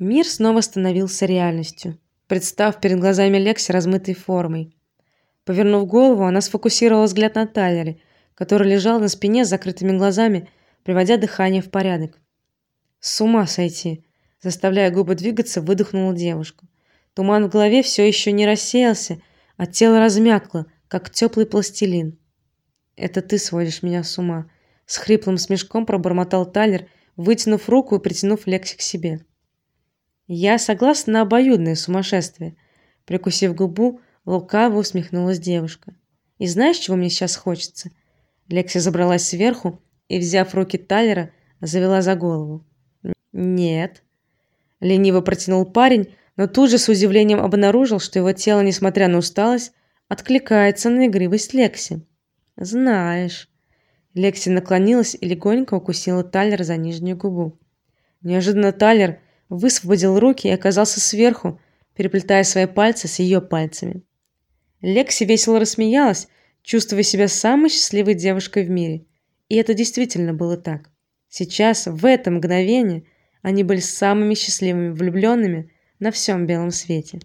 Мир снова становился реальностью, представ перед глазами Лекси размытой формой. Повернув голову, она сфокусировала взгляд на Тайлере, который лежал на спине с закрытыми глазами, приводя дыхание в порядок. С ума сойти, заставляя губы двигаться, выдохнула девушка. Туман в голове все еще не рассеялся, а тело размякло, как теплый пластилин. Это ты сводишь меня с ума, с хриплым смешком пробормотал Тайлер, вытянув руку и притянув Лекси к себе. Я согласна на обоюдное сумасшествие, прикусив губу, лукаво усмехнулась девушка. И знаешь, чего мне сейчас хочется? Лекси забралась сверху и, взяв руки Тайлера, завела за голову. Нет, лениво протянул парень, но тут же с удивлением обнаружил, что его тело, несмотря на усталость, откликается на игривость Лекси. Знаешь. Лекси наклонилась и легонько укусила Тайлера за нижнюю губу. Неожиданно Тайлер высвободил руки и оказался сверху, переплетая свои пальцы с ее пальцами. Лекси весело рассмеялась, чувствуя себя самой счастливой девушкой в мире. И это действительно было так. Сейчас, в это мгновение, они были самыми счастливыми влюбленными на всем белом свете.